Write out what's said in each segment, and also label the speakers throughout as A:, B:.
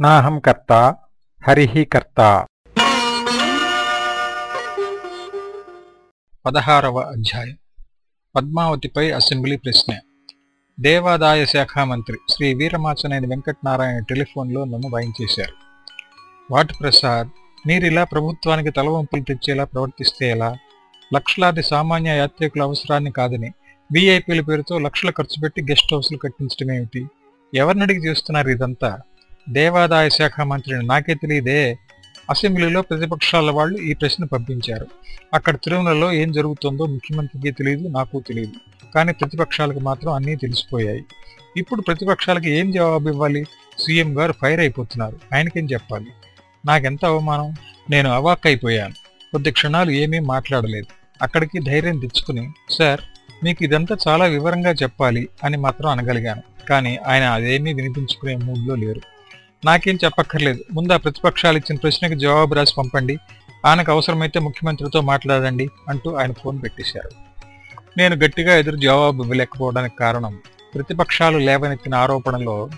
A: నాహం కర్త హరిహి కర్త. పదహారవ అధ్యాయం. పద్మావతిపై అసెంబ్లీ ప్రశ్న. దేవాదాయ శాఖ మంత్రి శ్రీ వీరమాచనేని వెంకటనారాయణ టెలిఫోన్లో నన్ను వాయించేశారు వాటి ప్రసాద్ మీరిలా ప్రభుత్వానికి తలవంపులు తెచ్చేలా ప్రవర్తిస్తే ఎలా? లక్షలాది సామాన్య యాత్రికుల అవసరాన్ని కాదని వీఐపీల పేరుతో లక్షలు ఖర్చు పెట్టి గెస్ట్ హౌస్లు కట్టించడం ఏమిటి? ఎవరిని అడిగి చేస్తున్నారు ఇదంతా? దేవాదాయ శాఖ మంత్రిని నాకే తెలియదే. అసెంబ్లీలో ప్రతిపక్షాల వాళ్ళు ఈ ప్రశ్న పంపించారు. అక్కడ తిరుమలలో ఏం జరుగుతుందో ముఖ్యమంత్రికి తెలియదు నాకు తెలియదు. కానీ ప్రతిపక్షాలకు మాత్రం అన్నీ తెలిసిపోయాయి. ఇప్పుడు ప్రతిపక్షాలకు ఏం జవాబు ఇవ్వాలి? సీఎం గారు ఫైర్ అయిపోతున్నారు. ఆయనకేం చెప్పాలి? నాకెంత అవమానం? నేను అవాక్ అయిపోయాను కొద్ది క్షణాలు ఏమీ మాట్లాడలేదు. అక్కడికి ధైర్యం తెచ్చుకుని సార్ మీకు ఇదంతా చాలా వివరంగా చెప్పాలి అని మాత్రం అనగలిగాను. కానీ ఆయన అదేమీ వినిపించుకునే మూడ్లో లేరు. నాకేం చెప్పక్కర్లేదు. ముందు ఆ ప్రతిపక్షాలు ఇచ్చిన ప్రశ్నకి జవాబు రాసి పంపండి. ఆయనకు అవసరమైతే ముఖ్యమంత్రితో మాట్లాడండి అంటూ ఆయన ఫోన్ పెట్టేశారు. నేను గట్టిగా ఎదురు జవాబు ఇవ్వలేకపోవడానికి కారణం ప్రతిపక్షాలు లేవనెత్తిన ఆరోపణలో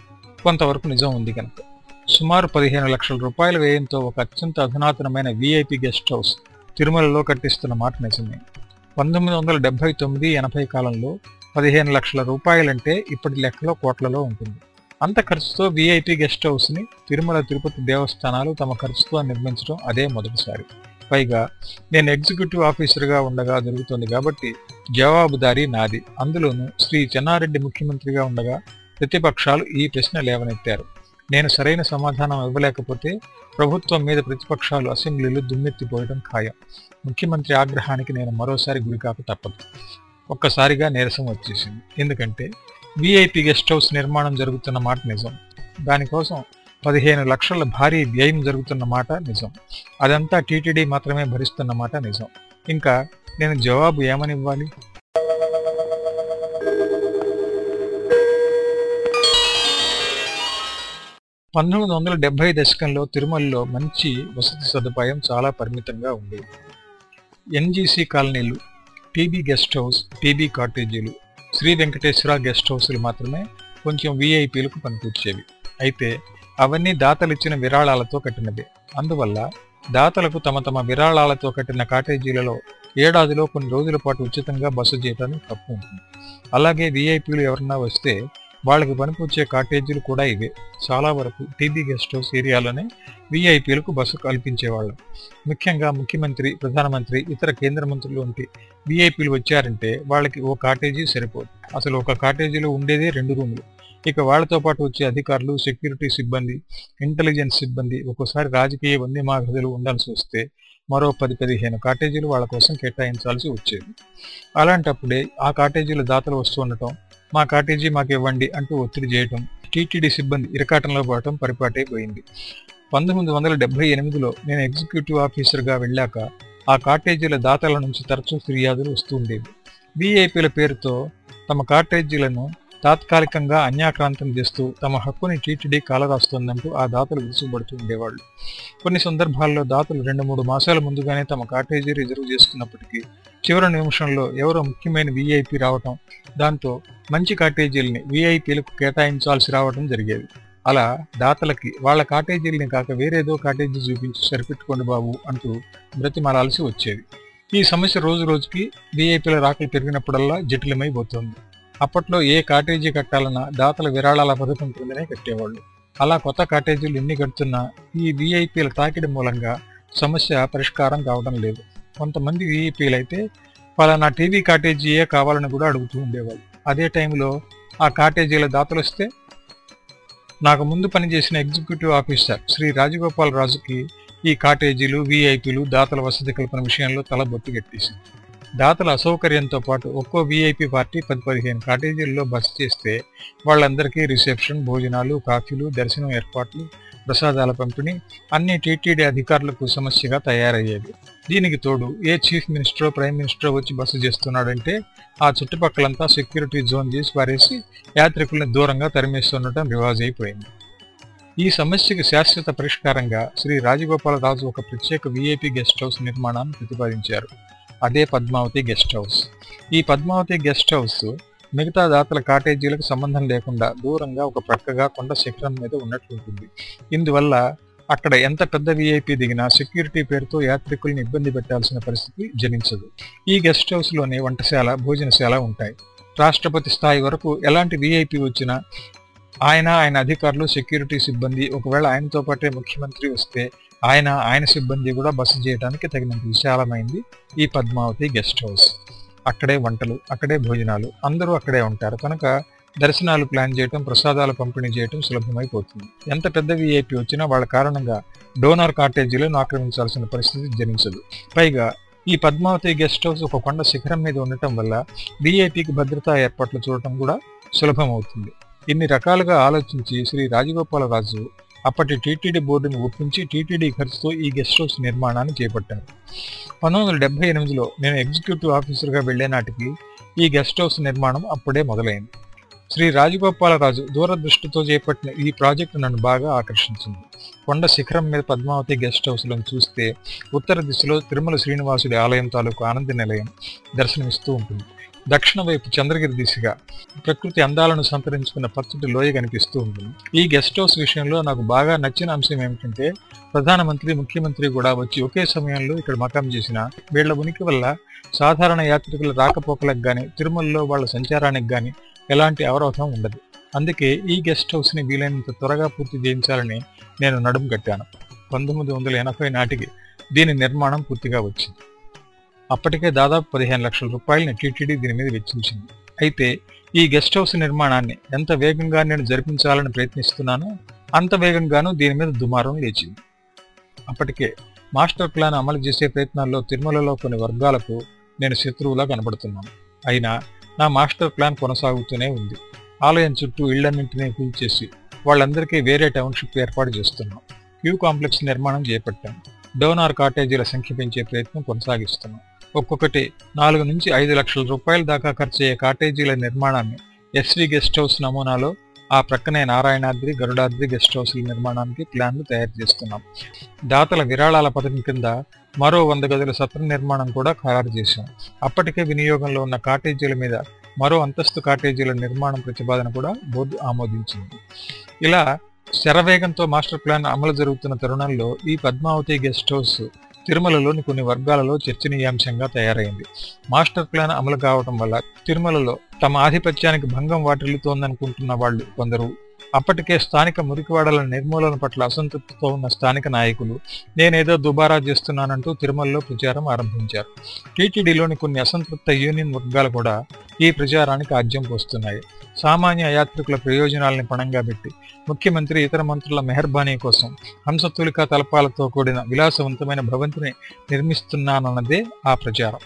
A: కొంతవరకు నిజం ఉంది కనుక. సుమారు పదిహేను లక్షల రూపాయల వ్యయంతో ఒక అత్యంత అధునాతనమైన వీఐపీ గెస్ట్ హౌస్ తిరుమలలో కట్టిస్తున్న మాట నిజమే. పంతొమ్మిది వందల డెబ్బై తొమ్మిది ఎనభై కాలంలో పదిహేను లక్షల రూపాయలంటే ఇప్పటి లెక్కలో కోట్లలో ఉంటుంది. అంత ఖర్చుతో వీఐపీ గెస్ట్ హౌస్ని తిరుమల తిరుపతి దేవస్థానాలు తమ ఖర్చుతో నిర్మించడం అదే మొదటిసారి. పైగా నేను ఎగ్జిక్యూటివ్ ఆఫీసర్గా ఉండగా జరుగుతుంది కాబట్టి జవాబుదారీ నాది. అందులోనూ శ్రీ చెన్నారెడ్డి ముఖ్యమంత్రిగా ఉండగా ప్రతిపక్షాలు ఈ ప్రశ్న లేవనెత్తారు. నేను సరైన సమాధానం ఇవ్వలేకపోతే ప్రభుత్వం మీద ప్రతిపక్షాలు అసెంబ్లీలు దుమ్మెత్తిపోయడం ఖాయం. ముఖ్యమంత్రి ఆగ్రహానికి నేను మరోసారి గురికాక తప్పదు. ఒక్కసారిగా నీరసం వచ్చేసింది. ఎందుకంటే వీఐపీ గెస్ట్ హౌస్ నిర్మాణం జరుగుతున్న మాట నిజం. దానికోసం పదిహేను లక్షల భారీ వ్యయం జరుగుతున్న మాట నిజం. అదంతా టీటీడీ మాత్రమే భరిస్తున్న మాట నిజం. ఇంకా నేను జవాబు ఏమని పంతొమ్మిది వందల డెబ్బై దశకంలో తిరుమలలో మంచి వసతి సదుపాయం చాలా పరిమితంగా ఉండేది ఎన్జీసీ కాలనీలు టీబీ గెస్ట్ హౌస్ టీబీ కాటేజీలు శ్రీ వెంకటేశ్వర గెస్ట్ హౌస్లు మాత్రమే కొంచెం వీఐపీలకు పనికొచ్చేవి అయితే అవన్నీ దాతలిచ్చిన విరాళాలతో కట్టినవి. అందువల్ల దాతలకు తమ తమ విరాళాలతో కట్టిన కాటేజీలలో ఏడాదిలో కొన్ని రోజుల పాటు ఉచితంగా బస్సు చేయడానికి తప్పు ఉంటుంది. అలాగే వీఐపీలు ఎవరన్నా వస్తే వాళ్ళకి పనికొచ్చే కాటేజీలు కూడా ఇవే. చాలా వరకు టీబీ గెస్ట్ హౌస్ ఏరియాలోనే వీఐపీలకు బస్సు కల్పించేవాళ్ళం. ముఖ్యంగా ముఖ్యమంత్రి ప్రధానమంత్రి ఇతర కేంద్ర మంత్రులు వంటి వీఐపీలు వచ్చారంటే వాళ్ళకి ఓ కాటేజీ సరిపోదు. అసలు ఒక కాటేజీలో ఉండేదే రెండు రూములు. ఇక వాళ్ళతో పాటు వచ్చే అధికారులు సెక్యూరిటీ సిబ్బంది ఇంటెలిజెన్స్ సిబ్బంది ఒక్కోసారి రాజకీయ వందిమాగదులు ఉండాల్సి వస్తే మరో పది పదిహేను కాటేజీలు వాళ్ళ కోసం కేటాయించాల్సి వచ్చేది. అలాంటప్పుడే ఆ కాటేజీల దాతలు వస్తూ ఉండటం మా కాటేజీ మాకు ఇవ్వండి అంటూ ఒత్తిడి చేయటం టీటీడీ సిబ్బంది ఇరకాటంలో పడటం పరిపాటైపోయింది. పంతొమ్మిది వందల డెబ్బై ఎనిమిదిలో నేను ఎగ్జిక్యూటివ్ ఆఫీసర్గా వెళ్ళాక ఆ కాటేజీల దాతల నుంచి తరచూ ఫిర్యాదులు వస్తుండేవి వీఐపీల పేరుతో తమ కాటేజీలను తాత్కాలికంగా అన్యాక్రాంతం చేస్తూ తమ హక్కుని టీటీడీ కాలరాస్తోందంటూ ఆ దాతలు విసుగుపడుతూ ఉండేవాళ్ళు. కొన్ని సందర్భాల్లో దాతలు రెండు మూడు మాసాల ముందుగానే తమ కాటేజీ రిజర్వ్ చేసుకున్నప్పటికీ చివరి నిమిషంలో ఎవరో ముఖ్యమైన వీఐపీ రావటం దాంతో మంచి కాటేజీల్ని వీఐపీలకు కేటాయించాల్సి రావడం జరిగేది. అలా దాతలకి వాళ్ళ కాటేజీల్ని కాక వేరేదో కాటేజీ చూపించి సరిపెట్టుకోండి బాబు అంటూ బ్రతిమాలాల్సి వచ్చేది. ఈ సమస్య రోజు రోజుకి వీఐపీల రాకలు పెరిగినప్పుడల్లా జటిలమైపోతుంది. అప్పట్లో ఏ కాటేజీ కట్టాలన్నా దాతల విరాళాల పథకం కిందనే కట్టేవాళ్ళు. అలా కొత్త కాటేజీలు ఎన్ని కడుతున్నా ఈ వీఐపీల తాకిడి మూలంగా సమస్య పరిష్కారం కావడం లేదు. కొంతమంది వీఐపీలు అయితే పలానా టీవీ కాటేజీయే కావాలని కూడా అడుగుతూ ఉండేవాళ్ళు. అదే టైంలో ఆ కాటేజీల దాతలు వస్తే నాకు ముందు పనిచేసిన ఎగ్జిక్యూటివ్ ఆఫీసర్ శ్రీ రాజగోపాల్ రాజుకి ఈ కాటేజీలు వీఐపీలు దాతల వసతి కల్పన విషయంలో తల బొత్తిగెట్టేసింది దాతల అసౌకర్యంతో పాటు ఒక్కో వీఐపీ పార్టీ పది పదిహేను కాటేజీల్లో బస చేస్తే వాళ్ళందరికీ రిసెప్షన్ భోజనాలు కాఫీలు దర్శనం ఏర్పాట్లు ప్రసాదాల పంపిణీ అన్ని టీటీడీ అధికారులకు సమస్యగా తయారయ్యేది. దీనికి తోడు ఏ చీఫ్ మినిస్టరో ప్రైమ్ మినిస్టరో వచ్చి బస చేస్తున్నాడంటే ఆ చుట్టుపక్కలంతా సెక్యూరిటీ జోన్ చేసి పారేసి యాత్రికుల్ని దూరంగా తరిమేస్తుండటం రివాజ్ అయిపోయింది ఈ సమస్యకి శాశ్వత పరిష్కారంగా శ్రీ రాజగోపాలరాజు ఒక ప్రత్యేక వీఐపీ గెస్ట్ హౌస్ నిర్మాణాన్ని ప్రతిపాదించారు. అదే పద్మావతి గెస్ట్ హౌస్. ఈ పద్మావతి గెస్ట్ హౌస్ మిగతా దాతల కాటేజీలకు సంబంధం లేకుండా దూరంగా ఒక ప్రక్కగా కొండ శిఖరం మీద ఉన్నట్లుంటుంది ఇందువల్ల అక్కడ ఎంత పెద్ద వీఐపీ దిగినా సెక్యూరిటీ పేరుతో యాత్రికుల్ని ఇబ్బంది పెట్టాల్సిన పరిస్థితి జనించదు. ఈ గెస్ట్ హౌస్లోనే వంటశాల భోజనశాల ఉంటాయి. రాష్ట్రపతి స్థాయి వరకు ఎలాంటి వీఐపీ వచ్చినా ఆయన ఆయన అధికారులు సెక్యూరిటీ సిబ్బంది ఒకవేళ ఆయనతో పాటే ముఖ్యమంత్రి వస్తే ఆయన ఆయన సిబ్బంది కూడా బస చేయడానికి తగినంత విశాలమైంది. ఈ పద్మావతి గెస్ట్ హౌస్. అక్కడే వంటలు అక్కడే భోజనాలు. అందరూ అక్కడే ఉంటారు. కనుక దర్శనాలు ప్లాన్ చేయటం ప్రసాదాలు పంపిణీ చేయటం సులభమైపోతుంది. ఎంత పెద్ద వీఐపీ వచ్చినా వాళ్ళ కారణంగా డోనర్ కాటేజీలను ఆక్రమించాల్సిన పరిస్థితి జరించదు పైగా ఈ పద్మావతి గెస్ట్ హౌస్ ఒక కొండ శిఖరం మీద ఉండటం వల్ల వీఐపీకి భద్రతా ఏర్పాట్లు చూడటం కూడా సులభం అవుతుంది ఇన్ని రకాలుగా ఆలోచించి శ్రీ రాజగోపాలరాజు అప్పటి టీటీడీ బోర్డును ఒప్పించి టీటీడీ ఖర్చుతో ఈ గెస్ట్ హౌస్ నిర్మాణాన్ని చేపట్టారు పంతొమ్మిది వందల డెబ్బై ఎనిమిదిలో నేను ఎగ్జిక్యూటివ్ ఆఫీసర్గా వెళ్ళే నాటికి ఈ గెస్ట్ హౌస్ నిర్మాణం అప్పుడే మొదలైంది. శ్రీ రాజగోపాలరాజు దూరదృష్టితో చేపట్టిన ఈ ప్రాజెక్టు నన్ను బాగా ఆకర్షించింది. కొండ శిఖరం మీద పద్మావతి గెస్ట్ హౌస్లను చూస్తే ఉత్తర దిశలో తిరుమల శ్రీనివాసుడి ఆలయం తాలూకు ఆనంద నిలయం దర్శనమిస్తూ ఉంటుంది. దక్షిణ వైపు చంద్రగిరి దిశగా ప్రకృతి అందాలను సంతరించుకున్న పచ్చటి లోయ కనిపిస్తూ ఉంటుంది. ఈ గెస్ట్ హౌస్ విషయంలో నాకు బాగా నచ్చిన అంశం ఏమిటంటే ప్రధానమంత్రి ముఖ్యమంత్రి కూడా వచ్చి ఒకే సమయంలో ఇక్కడ మకాం చేసిన వీళ్ళ ఉనికి వల్ల సాధారణ యాత్రికుల రాకపోకలకు కానీ తిరుమలలో వాళ్ళ సంచారానికి కానీ ఎలాంటి అవరోధం ఉండదు. అందుకే ఈ గెస్ట్ హౌస్ని వీలైనంత త్వరగా పూర్తి చేయించాలని నేను నడుము కట్టాను. పంతొమ్మిది వందల ఎనభై నాటికి దీని నిర్మాణం పూర్తిగా వచ్చింది. అప్పటికే దాదాపు పదిహేను లక్షల రూపాయలని టీటీడీ దీని మీద వెచ్చించింది. అయితే ఈ గెస్ట్ హౌస్ నిర్మాణాన్ని ఎంత వేగంగా నేను జరిపించాలని ప్రయత్నిస్తున్నానో అంత వేగంగానూ దీని మీద దుమారం లేచింది. అప్పటికే మాస్టర్ ప్లాన్ అమలు చేసే ప్రయత్నాల్లో తిరుమలలో కొన్ని వర్గాలకు నేను శత్రువులా కనబడుతున్నాను. అయినా నా మాస్టర్ ప్లాన్ కొనసాగుతూనే ఉంది. ఆలయం చుట్టూ ఇళ్ళన్నింటినీ కూల్చేసి వాళ్ళందరికీ వేరే టౌన్షిప్ ఏర్పాటు చేస్తున్నాం క్యూ కాంప్లెక్స్ నిర్మాణం చేపట్టాం డోనార్ కాటేజీల సంఖ్య పెంచే ప్రయత్నం కొనసాగిస్తున్నాం ఒక్కొక్కటి నాలుగు నుంచి ఐదు లక్షల రూపాయల దాకా ఖర్చయ్యే కాటేజీల నిర్మాణాన్ని ఎస్వి గెస్ట్ హౌస్ నమూనాలో ఆ ప్రక్కనే నారాయణాద్రి గరుడాద్రి గెస్ట్ హౌస్ల నిర్మాణానికి ప్లాన్లు తయారు చేస్తున్నాం. దాతల విరాళాల పథకం కింద మరో వంద గదుల సత్ర నిర్మాణం కూడా ఖరారు చేశాం. అప్పటికే వినియోగంలో ఉన్న కాటేజీల మీద మరో అంతస్తు కాటేజీల నిర్మాణం ప్రతిపాదన కూడా బోర్డు ఆమోదించింది. ఇలా శరవేగంతో మాస్టర్ ప్లాన్ అమలు జరుగుతున్న తరుణంలో ఈ పద్మావతి గెస్ట్ హౌస్ తిరుమలలోని కొన్ని వర్గాలలో చర్చనీయాంశంగా తయారైంది. మాస్టర్ ప్లాన్ అమలు కావటం వల్ల తిరుమలలో తమ ఆధిపత్యానికి భంగం వాటిల్లుతోందనుకుంటున్న వాళ్ళు కొందరు. అప్పటికే స్థానిక మురికివాడల నిర్మూలన పట్ల అసంతృప్తితో ఉన్న స్థానిక నాయకులు నేనేదో దుబారా చేస్తున్నానంటూ తిరుమలలో ప్రచారం ఆరంభించారు. టీటీడీలోని కొన్ని అసంతృప్త యూనియన్ వర్గాలు కూడా ఈ ప్రచారానికి ఆజ్యం పోస్తున్నాయి. సామాన్య యాత్రికుల ప్రయోజనాలని పణంగా పెట్టి ముఖ్యమంత్రి ఇతర మంత్రుల మెహర్బానీ కోసం హంసతూలిక తలపాలతో కూడిన విలాసవంతమైన భవంతిని నిర్మిస్తున్నానన్నదే ఆ ప్రచారం.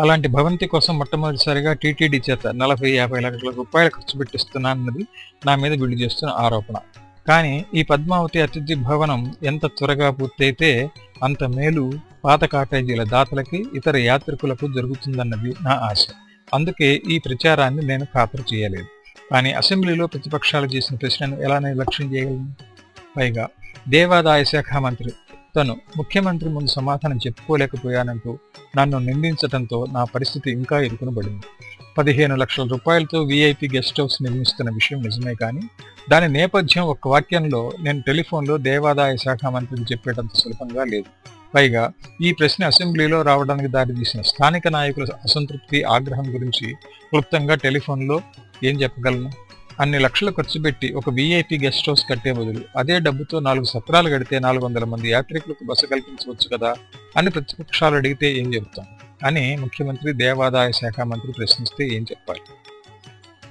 A: అలాంటి భవంతి కోసం మొట్టమొదటిసారిగా టీటీడీ చేత నలభై యాభై లక్షల రూపాయలు ఖర్చు పెట్టిస్తున్నానన్నది నా మీద వీళ్ళు చేస్తున్న ఆరోపణ. కానీ ఈ పద్మావతి అతిథి భవనం ఎంత త్వరగా పూర్తయితే అంత మేలు పాత కాటేజీల దాతలకి ఇతర యాత్రికులకు జరుగుతుందన్నది నా ఆశ. అందుకే ఈ ప్రచారాన్ని నేను ఖాతరు చేయలేదు. కానీ అసెంబ్లీలో ప్రతిపక్షాలు చేసిన ప్రశ్నను ఎలా నిర్లక్ష్యం చేయగలను? పైగా దేవాదాయ శాఖ మంత్రి తను ముఖ్యమంత్రి ముందు సమాధానం చెప్పుకోలేకపోయానంటూ నన్ను నిందించడంతో నా పరిస్థితి ఇంకా ఇరుకునబడింది. పదిహేను లక్షల రూపాయలతో వీఐపీ గెస్ట్ హౌస్ నిర్మిస్తున్న విషయం నిజమే కానీ దాని నేపథ్యం ఒక వాక్యంలో నేను టెలిఫోన్లో దేవాదాయ శాఖ మంత్రికి చెప్పేటంత సులభంగా లేదు. పైగా ఈ ప్రశ్న అసెంబ్లీలో రావడానికి దారితీసిన స్థానిక నాయకుల అసంతృప్తి ఆగ్రహం గురించి క్లుప్తంగా టెలిఫోన్లో ఏం చెప్పగలను? అన్ని లక్షలు ఖర్చు పెట్టి ఒక వీఐపీ గెస్ట్ హౌస్ కట్టే బదులు అదే డబ్బుతో నాలుగు సత్రాలు కడితే నాలుగు వందల మంది యాత్రికులకు బస కల్పించవచ్చు కదా అని ప్రతిపక్షాలు అడిగితే ఏం చెబుతాం? అని ముఖ్యమంత్రి దేవాదాయ శాఖ మంత్రి ప్రశ్నిస్తే ఏం చెప్పాలి?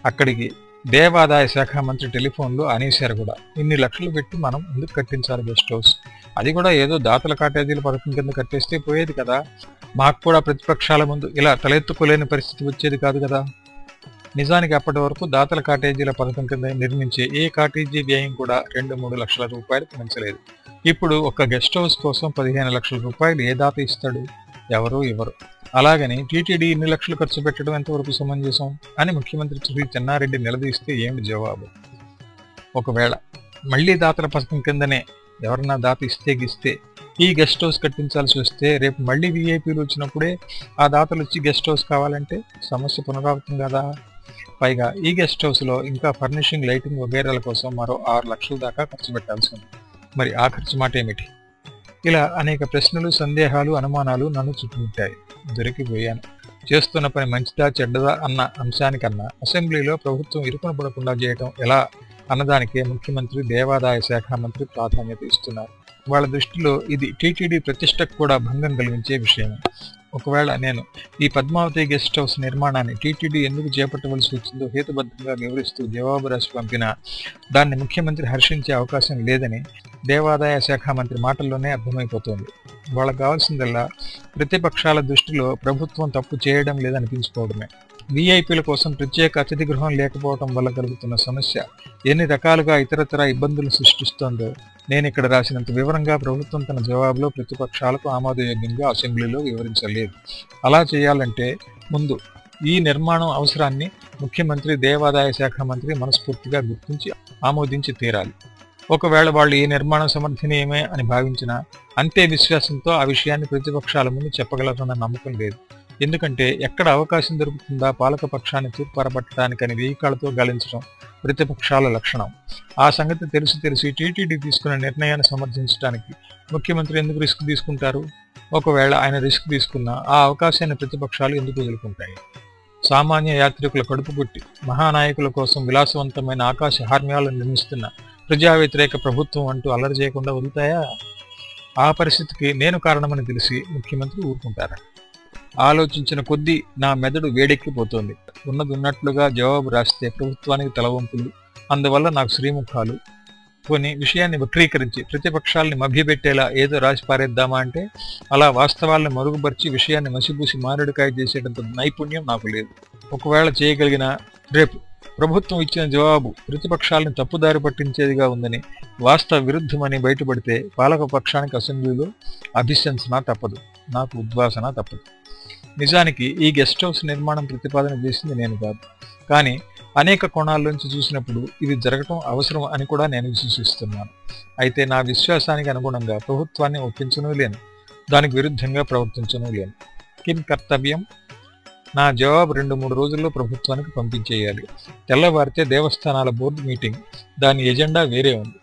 A: అక్కడికి దేవాదాయ శాఖ మంత్రి టెలిఫోన్లు అనేశారు కూడా. ఇన్ని లక్షలు పెట్టి మనం ఎందుకు కట్టించాలి గెస్ట్ హౌస్? అది కూడా ఏదో దాతల కాటేజీల పథకం కింద కట్టేస్తే పోయేది కదా. మాకు కూడా ప్రతిపక్షాల ముందు ఇలా తలెత్తుకోలేని పరిస్థితి వచ్చేది కాదు కదా. నిజానికి అప్పటి వరకు దాతల కాటేజీల పథకం కింద నిర్మించే ఏ కాటేజీ వ్యయం కూడా రెండు మూడు లక్షల రూపాయలు పెంచలేదు ఇప్పుడు ఒక గెస్ట్ హౌస్ కోసం పదిహేను లక్షల రూపాయలు ఏ దాత ఇస్తాడు? ఎవరు ఇవ్వరు అలాగని టీటీడీ ఇన్ని లక్షలు ఖర్చు పెట్టడం ఎంతవరకు సమంజసం అని ముఖ్యమంత్రి శ్రీ చెన్నారెడ్డి నిలదీస్తే ఏమిటి జవాబు? ఒకవేళ మళ్ళీ దాతల పథకం కిందనే ఎవరన్నా దాత ఇస్తే గిస్తే ఈ గెస్ట్ హౌస్ కట్టించాల్సి వస్తే రేపు మళ్ళీ వీఐపీలు వచ్చినప్పుడే ఆ దాతలు వచ్చి గెస్ట్ హౌస్ కావాలంటే సమస్య పునరావృతం కదా? పైగా ఈ గెస్ట్ హౌస్లో ఇంకా ఫర్నిషింగ్ లైటింగ్ వగైరాల కోసం మరో ఆరు లక్షల దాకా ఖర్చు పెట్టాల్సి ఉంది. మరి ఆ ఖర్చు మాట ఏమిటి? ఇలా అనేక ప్రశ్నలు సందేహాలు అనుమానాలు నన్ను చుట్టుముట్టాయి. దొరికిపోయాను. చేస్తున్న పని మంచిదా చెడ్డదా అన్న అంశానికన్నా అసెంబ్లీలో ప్రభుత్వం ఇరుకున పడకుండా చేయటం ఎలా అన్నదానికే ముఖ్యమంత్రి దేవాదాయ శాఖ మంత్రి ప్రాధాన్యత ఇస్తున్నారు. వాళ్ళ దృష్టిలో ఇది టీటీడీ ప్రతిష్టకు కూడా భంగం కలిగించే విషయం. ఒకవేళ నేను ఈ పద్మావతి గెస్ట్ హౌస్ నిర్మాణాన్ని టీటీడీ ఎందుకు చేపట్టవలసి వచ్చిందో హేతుబద్ధంగా వివరిస్తూ జవాబు రాసి పంపినా దాన్ని ముఖ్యమంత్రి హర్షించే అవకాశం లేదని దేవాదాయ శాఖ మంత్రి మాటల్లోనే అర్థమైపోతోంది. వాళ్ళకు కావాల్సిందల్లా ప్రతిపక్షాల దృష్టిలో ప్రభుత్వం తప్పు చేయడం లేదనిపించుకోవడమే. వీఐపీల కోసం ప్రత్యేక అతిథి గృహం లేకపోవడం వల్ల కలుగుతున్న సమస్య ఎన్ని రకాలుగా ఇతరతర ఇబ్బందులు సృష్టిస్తోందో నేను ఇక్కడ రాసినంత వివరంగా ప్రభుత్వం తన జవాబులో ప్రతిపక్షాలకు ఆమోదయోగ్యంగా అసెంబ్లీలో వివరించలేదు. అలా చేయాలంటే ముందు ఈ నిర్మాణం అవసరాన్ని ముఖ్యమంత్రి దేవాదాయ శాఖ మంత్రి మనస్ఫూర్తిగా గుర్తించి ఆమోదించి తీరాలి. ఒకవేళ వాళ్ళు ఈ నిర్మాణం సమర్థనీయమే అని భావించినా అంతే విశ్వాసంతో ఆ విషయాన్ని ప్రతిపక్షాల ముందు చెప్పగలరన్న నమ్మకం లేదు. ఎందుకంటే ఎక్కడ అవకాశం దొరుకుతుందా పాలక పక్షాన్ని తూర్పారపట్టడానికని వేయికాలతో గాలించడం ప్రతిపక్షాల లక్షణం. ఆ సంగతి తెలిసి తెలిసి టీటీడీ తీసుకున్న నిర్ణయాన్ని సమర్థించడానికి ముఖ్యమంత్రి ఎందుకు రిస్క్ తీసుకుంటారు? ఒకవేళ ఆయన రిస్క్ తీసుకున్నా ఆ అవకాశాన్ని ప్రతిపక్షాలు ఎందుకు వదులుకుంటాయి సామాన్య యాత్రికుల కడుపుగుట్టి మహానాయకుల కోసం విలాసవంతమైన ఆకాశ హార్మ్యాలను నిర్మిస్తున్న ప్రజా వ్యతిరేక ప్రభుత్వం అంటూ అల్లరి చేయకుండా వదులుతాయా? ఆ పరిస్థితికి నేను కారణమని తెలిసి ముఖ్యమంత్రి ఊరుకుంటారా? ఆలోచించిన కొద్దీ నా మెదడు వేడెక్కిపోతోంది. ఉన్నది ఉన్నట్లుగా జవాబు రాస్తే ప్రభుత్వానికి తలవంపులు అందువల్ల నాకు శ్రీముఖాలు. కొన్ని విషయాన్ని వక్రీకరించి ప్రతిపక్షాలని మభ్యపెట్టేలా ఏదో రాసి పారేద్దామా అంటే అలా వాస్తవాలను మరుగుపరిచి విషయాన్ని మసిపూసి మారేడుకాయ చేసేటంత నైపుణ్యం నాకు లేదు. ఒకవేళ చేయగలిగిన రేపు ప్రభుత్వం ఇచ్చిన జవాబు ప్రతిపక్షాలను తప్పుదారి పట్టించేదిగా ఉందని వాస్తవ విరుద్ధమని బయటపడితే పాలక పక్షానికి అసెంబ్లీలో అభిశంసన తప్పదు నాకు ఉద్వాసన తప్పదు. నిజానికి ఈ గెస్ట్ హౌస్ నిర్మాణం ప్రతిపాదన చేసింది నేను కాదు. కానీ అనేక కోణాల్లోంచి చూసినప్పుడు ఇది జరగటం అవసరం అని కూడా నేను విశ్వసిస్తున్నాను. అయితే నా విశ్వాసానికి అనుగుణంగా ప్రభుత్వాన్ని ఒప్పించను లేను దానికి విరుద్ధంగా ప్రవర్తించను లేను. కిం కర్తవ్యం నా జవాబు రెండు మూడు రోజుల్లో ప్రభుత్వానికి పంపించేయాలి. తెల్లవారితే దేవస్థానాల బోర్డు మీటింగ్. దాని ఎజెండా వేరే ఉంది.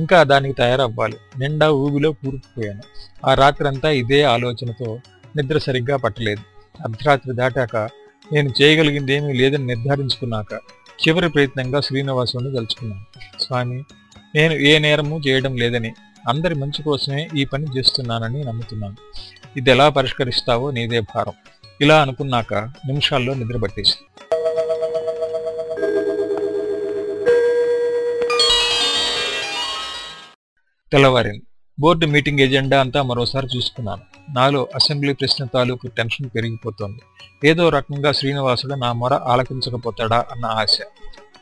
A: ఇంకా దానికి తయారవ్వాలి. నిండా ఊబిలో కూరుకుపోయాను. ఆ రాత్రంతా ఇదే ఆలోచనతో నిద్ర సరిగ్గా పట్టలేదు. అర్ధరాత్రి దాటాక నేను చేయగలిగింది ఏమీ లేదని నిర్ధారించుకున్నాక చివరి ప్రయత్నంగా శ్రీనివాసుని తలుచుకున్నాను. స్వామి నేను ఏ నేరము చేయడం లేదని అందరి మంచి కోసమే ఈ పని చేస్తున్నానని నమ్ముతున్నాను. ఇది ఎలా పరిష్కరిస్తావో నీదే భారం. ఇలా అనుకున్నాక నిమిషాల్లో నిద్ర పట్టేసి తెల్లవారింది. బోర్డు మీటింగ్ ఎజెండా అంతా మరోసారి చూసుకున్నాను. నాలో అసెంబ్లీ ప్రశ్న తాలూకు టెన్షన్ పెరిగిపోతోంది. ఏదో రకంగా శ్రీనివాసుడు నా మొర ఆలకించకపోతాడా అన్న ఆశ.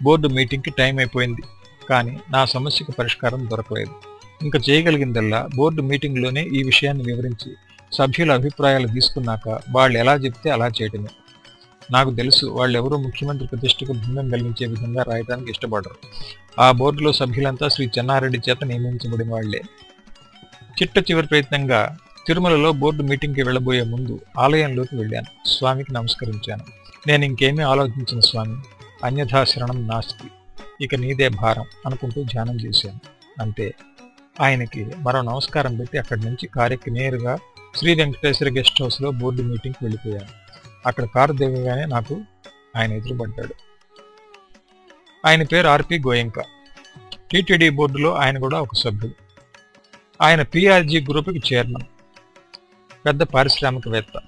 A: బోర్డు మీటింగ్కి టైం అయిపోయింది. కానీ నా సమస్యకు పరిష్కారం దొరకలేదు. ఇంకా చేయగలిగిందల్లా బోర్డు మీటింగ్లోనే ఈ విషయాన్ని వివరించి సభ్యుల అభిప్రాయాలు తీసుకున్నాక వాళ్ళు ఎలా చెప్తే అలా చేయటమే. నాకు తెలుసు వాళ్ళెవరూ ముఖ్యమంత్రి ప్రతిష్టకు భంగం కలిగించే విధంగా రాయడానికి ఇష్టపడరు. ఆ బోర్డులో సభ్యులంతా శ్రీ చెన్నారెడ్డి చేత నియమించబడిన వాళ్ళే చిట్ట చివరి ప్రయత్నంగా తిరుమలలో బోర్డు మీటింగ్కి వెళ్ళబోయే ముందు ఆలయంలోకి వెళ్ళాను. స్వామికి నమస్కరించాను. నేను ఇంకేమీ ఆలోచించిన స్వామి. అన్యథా శరణం నాస్తి. ఇక నీదే భారం అనుకుంటూ ధ్యానం చేశాను. అంతే. ఆయనకి మరో నమస్కారం పెట్టి అక్కడి నుంచి కార్యకి నేరుగా శ్రీ వెంకటేశ్వర గెస్ట్ హౌస్లో బోర్డు మీటింగ్కి వెళ్ళిపోయాను. అక్కడ కారు దిగగానే నాకు ఆయన ఎదురుపడ్డాడు. ఆయన పేరు ఆర్పి గోయంక. టీటీడీ బోర్డులో ఆయన కూడా ఒక సభ్యుడు. ఆయన పిఆర్జీ గ్రూప్కి చైర్మన్. పెద్ద పారిశ్రామికవేత్త.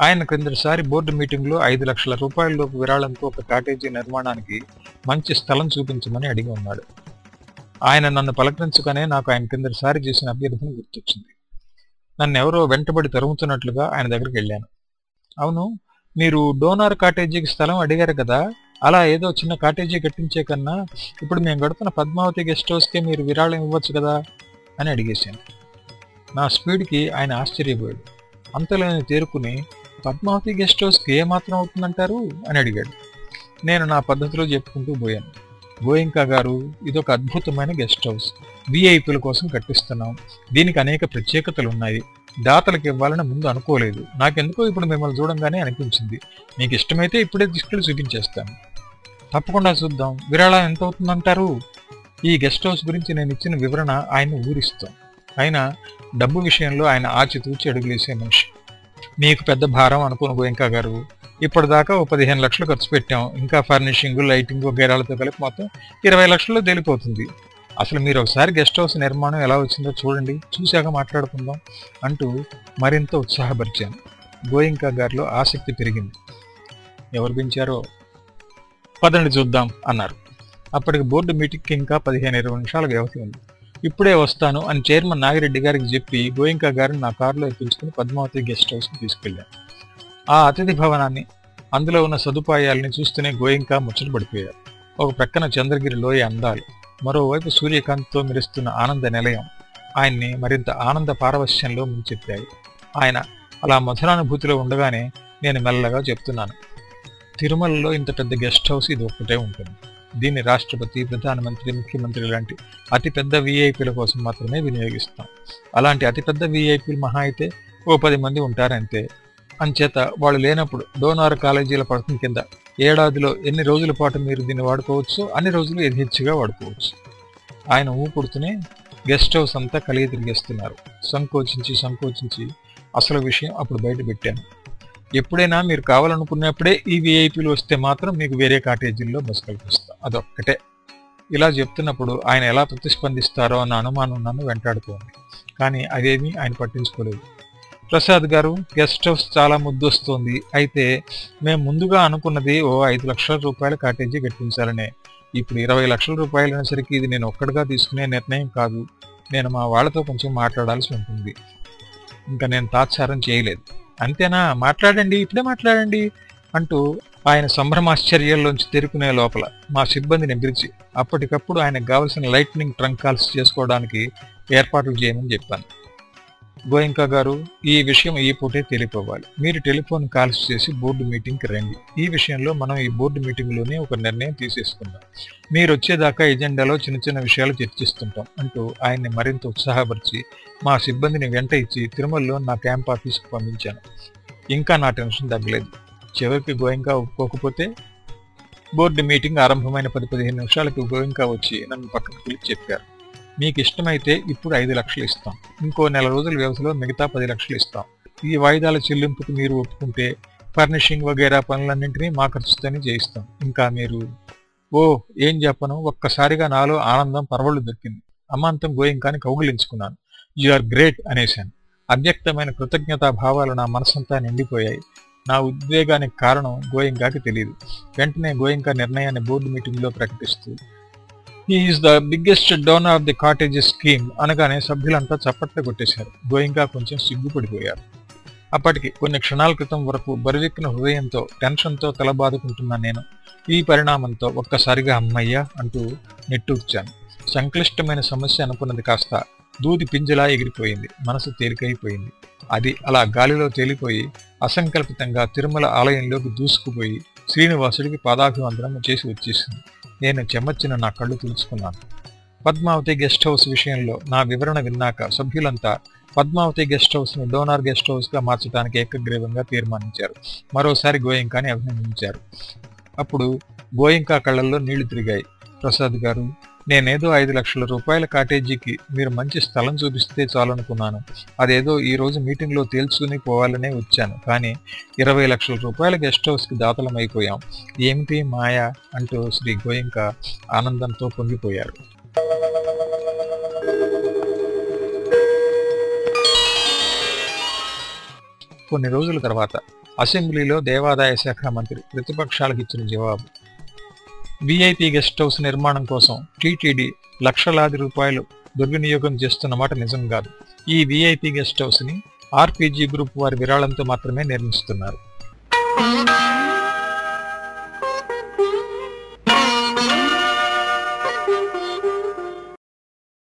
A: ఆయన క్రిందటిసారి బోర్డు మీటింగ్లో ఐదు లక్షల రూపాయలలోపు విరాళంతో ఒక ప్యాకేజీ నిర్మాణానికి మంచి స్థలం చూపించమని అడిగి ఉన్నాడు. ఆయన నన్ను పలకరించగానే నాకు ఆయన క్రిందటిసారి చేసిన అభ్యర్థన గుర్తొచ్చింది. నన్ను ఎవరో వెంటబడి తరుముతున్నట్లుగా ఆయన దగ్గరికి వెళ్ళాను. అవును మీరు డోనార్ కాటేజీకి స్థలం అడిగారు కదా అలా ఏదో చిన్న కాటేజీ కట్టించే కన్నా ఇప్పుడు మేము గడుపుతున్న పద్మావతి గెస్ట్ హౌస్కే మీరు విరాళం ఇవ్వచ్చు కదా అని అడిగేశాను. నా స్పీడ్కి ఆయన ఆశ్చర్యపోయాడు. అంతలోనే తేరుకుని పద్మావతి గెస్ట్ హౌస్కి ఏమాత్రం అవుతుందంటారు? అని అడిగాడు. నేను నా పద్ధతిలో చెప్పుకుంటూ పోయాను. గోయింకా గారు ఇదొక అద్భుతమైన గెస్ట్ హౌస్. విఐపీల కోసం కట్టిస్తున్నాం. దీనికి అనేక ప్రత్యేకతలు ఉన్నాయి. దాతలకు ఇవ్వాలని ముందు అనుకోలేదు. నాకెందుకో ఇప్పుడు మిమ్మల్ని చూడంగానే అనిపించింది. మీకు ఇష్టమైతే ఇప్పుడే తీసుకెళ్ళి చూపించేస్తాను. తప్పకుండా చూద్దాం. విరాళం ఎంత అవుతుందంటారు ఈ గెస్ట్ హౌస్ గురించి నేను ఇచ్చిన వివరణ ఆయన ఊరిస్తాం. ఆయన డబ్బు విషయంలో ఆయన ఆచితూచి అడుగులేసే మనిషి. మీకు పెద్ద భారం అనుకుని గోయింకా గారు. ఇప్పటిదాకా ఒక పదిహేను లక్షలు ఖర్చు పెట్టాం. ఇంకా ఫర్నిషింగ్ లైటింగ్ గేరాలతో కలిపి మొత్తం ఇరవై లక్షల్లో తేలిపోతుంది. అసలు మీరు ఒకసారి గెస్ట్ హౌస్ నిర్మాణం ఎలా వచ్చిందో చూడండి. చూశాక మాట్లాడుకుందాం అంటూ మరింత ఉత్సాహపరిచాను. గోయింకా గారిలో ఆసక్తి పెరిగింది. ఎవరు పెంచారో పదండి చూద్దాం అన్నారు. అప్పటికి బోర్డు మీటింగ్కి ఇంకా పదిహేను ఇరవై నిమిషాల వ్యవధి ఉంది. ఇప్పుడే వస్తాను అని చైర్మన్ నాగిరెడ్డి గారికి చెప్పి గోయింకా గారిని నా కారులో ఎక్కించుకుని పద్మావతి గెస్ట్ హౌస్కి తీసుకెళ్ళాను ఆ అతిథి భవనాన్ని అందులో ఉన్న సదుపాయాలని చూస్తూనే గోయింకా ముచ్చటపడిపోయారు ఒక ప్రక్కన చంద్రగిరి లోయ అందాలు మరోవైపు సూర్యకాంతితో మెరుస్తున్న ఆనంద నిలయం ఆయన్ని మరింత ఆనంద పారవశ్యంలో ముంచెత్తాయి. ఆయన అలా మధురానుభూతిలో ఉండగానే నేను మెల్లగా చెప్తున్నాను తిరుమలలో ఇంత పెద్ద గెస్ట్ హౌస్ ఇది ఒక్కటే ఉంటుంది. దీన్ని రాష్ట్రపతి ప్రధానమంత్రి ముఖ్యమంత్రి లాంటి అతిపెద్ద వీఐపీల కోసం మాత్రమే వినియోగిస్తాం. అలాంటి అతిపెద్ద వీఐపీలు మహా అయితే ఓ పది మంది ఉంటారంతే. అంచేత వాళ్ళు లేనప్పుడు డోనార్ కాలేజీల పథకం కింద ఏడాదిలో ఎన్ని రోజుల పాటు మీరు దీన్ని వాడుకోవచ్చు అన్ని రోజులు యథేచ్ఛగా వాడుకోవచ్చు. ఆయన ఊపుడుతూనే గెస్ట్ హౌస్ అంతా కలిగి తిరిగేస్తున్నారు సంకోచించి సంకోచించి అసలు విషయం అప్పుడు బయట పెట్టాను. ఎప్పుడైనా మీరు కావాలనుకున్నప్పుడే ఈ విఐపీలు వస్తే మాత్రం మీకు వేరే కాటేజీల్లో బస్ కల్పిస్తాం. అదొక్కటే. ఇలా చెప్తున్నప్పుడు ఆయన ఎలా ప్రతిస్పందిస్తారో అన్న అనుమానం నన్ను వెంటాడుతోంది. కానీ అదేమీ ఆయన పట్టించుకోలేదు. ప్రసాద్ గారు గెస్ట్ హౌస్ చాలా ముద్దొస్తోంది. అయితే మేము ముందుగా అనుకున్నది ఓ ఐదు లక్షల రూపాయల కాటేజీ కట్టించాలనే. ఇప్పుడు ఇరవై లక్షల రూపాయలు అనేసరికి ఇది నేను ఒక్కడిగా తీసుకునే నిర్ణయం కాదు. నేను మా వాళ్ళతో కొంచెం మాట్లాడాల్సి ఉంటుంది. ఇంకా నేను తాత్సారం చేయలేదు. అంతేనా? మాట్లాడండి ఇప్పుడే మాట్లాడండి అంటూ ఆయన సంభ్రమాశ్చర్యాల్లోంచి తెరుకునే లోపల మా సిబ్బందిని పిలిచి అప్పటికప్పుడు ఆయనకు కావలసిన లైట్నింగ్ ట్రంక్ కాల్స్ చేసుకోవడానికి ఏర్పాట్లు చేయమని చెప్పాను. గోయంకా గారు ఈ విషయం ఈ పూటే తెలిపోవాలి. మీరు టెలిఫోన్ కాల్స్ చేసి బోర్డు మీటింగ్కి రండి. ఈ విషయంలో మనం ఈ బోర్డు మీటింగ్లోనే ఒక నిర్ణయం తీసేసుకుందాం. మీరు వచ్చేదాకా ఎజెండాలో చిన్న చిన్న విషయాలు చర్చిస్తుంటాం అంటూ ఆయన్ని మరింత ఉత్సాహపరిచి మా సిబ్బందిని వెంట ఇచ్చి తిరుమలలో నా క్యాంప్ ఆఫీస్కి పంపించాను. ఇంకా నా టెన్షన్ తగ్గలేదు. చివరికి గోయంకా ఒప్పుకోకపోతే బోర్డు మీటింగ్ ఆరంభమైన పది పదిహేను నిమిషాలకు గోయంకా వచ్చి నన్ను పక్కకు పిలిచి చెప్పారు. మీకు ఇష్టమైతే ఇప్పుడు ఐదు లక్షలు ఇస్తాం. ఇంకో నెల రోజుల వ్యవధిలో మిగతా పది లక్షలు ఇస్తాం. ఈ వాయిదాల చెల్లింపుకు మీరు ఒప్పుకుంటే ఫర్నిషింగ్ వగేరా పనులన్నింటినీ మా ఖర్చుతోనే చేయిస్తాం. ఇంకా మీరు ఓ ఏం చెప్పను? ఒక్కసారిగా నాలో ఆనందం పరవళ్ళు దొరికింది. అమాంతం గోయింకాని కౌగిలించుకున్నాను. యు ఆర్ గ్రేట్ అనేశాను. అవ్యక్తమైన కృతజ్ఞతా భావాలు నా మనసంతా నిండిపోయాయి. నా ఉద్వేగానికి కారణం గోయింకాకి తెలియదు వెంటనే గోయింకా నిర్ణయాన్ని బోర్డు మీటింగ్లో ప్రకటిస్తూ is the biggest donor of the cottages scheme అనగానే సభ్యులంతా చప్పట్లు కొట్టేశారు. గోయింకా కొంచెం సిగ్గుపడిపోయారు. అప్పటికి కొన్ని క్షణాల క్రితం వరకు బరువెక్కిన హృదయంతో టెన్షన్తో తలబాదుకుంటున్న నేను ఈ పరిణామంతో ఒక్కసారిగా అమ్మయ్యా అంటూ నెట్టూర్చాను. సంక్లిష్టమైన సమస్య అనుకున్నది కాస్త దూది పింజలా ఎగిరిపోయింది. మనసు తేలికైపోయింది. అది అలా గాలిలో తేలిపోయి అసంకల్పితంగా తిరుమల ఆలయంలోకి దూసుకుపోయి శ్రీనివాసుడికి పాదాభివందనం చేసి వచ్చేసింది. నేను చెమ్మచ్చిన నా కళ్ళు తులుచుకున్నాను పద్మావతి గెస్ట్ హౌస్ విషయంలో నా వివరణ విన్నాక సభ్యులంతా పద్మావతి గెస్ట్ హౌస్ను డోనార్ గెస్ట్ హౌస్గా మార్చడానికి ఏకగ్రీవంగా తీర్మానించారు. మరోసారి గోయింకాని అభినందించారు. అప్పుడు గోయింకా కళ్ళల్లో నీళ్ళు తిరిగాయి. ప్రసాద్ గారు నేనేదో ఐదు లక్షల రూపాయల కాటేజీకి మీరు మంచి స్థలం చూపిస్తే చాలనుకున్నాను. అదేదో ఈ రోజు మీటింగ్లో తేల్చుకుని పోవాలనే వచ్చాను. కానీ ఇరవై లక్షల రూపాయల గెస్ట్ హౌస్కి దాతలమైపోయాం ఏమిటి మాయా? అంటూ శ్రీ గోయింక ఆనందంతో పొంగిపోయారు. కొన్ని రోజుల తర్వాత అసెంబ్లీలో దేవాదాయ శాఖ మంత్రి ప్రతిపక్షాలకు ఇచ్చిన జవాబు విఐపి గెస్ట్ హౌస్ నిర్మాణం కోసం టీటీడీ లక్షలాది రూపాయలు దుర్వినియోగం చేస్తున్న మాట నిజం కాదు. ఈ విఐపి గెస్ట్ హౌస్ని ఆర్పీజీ గ్రూప్ వారి విరాళంతో మాత్రమే నిర్మిస్తున్నారు.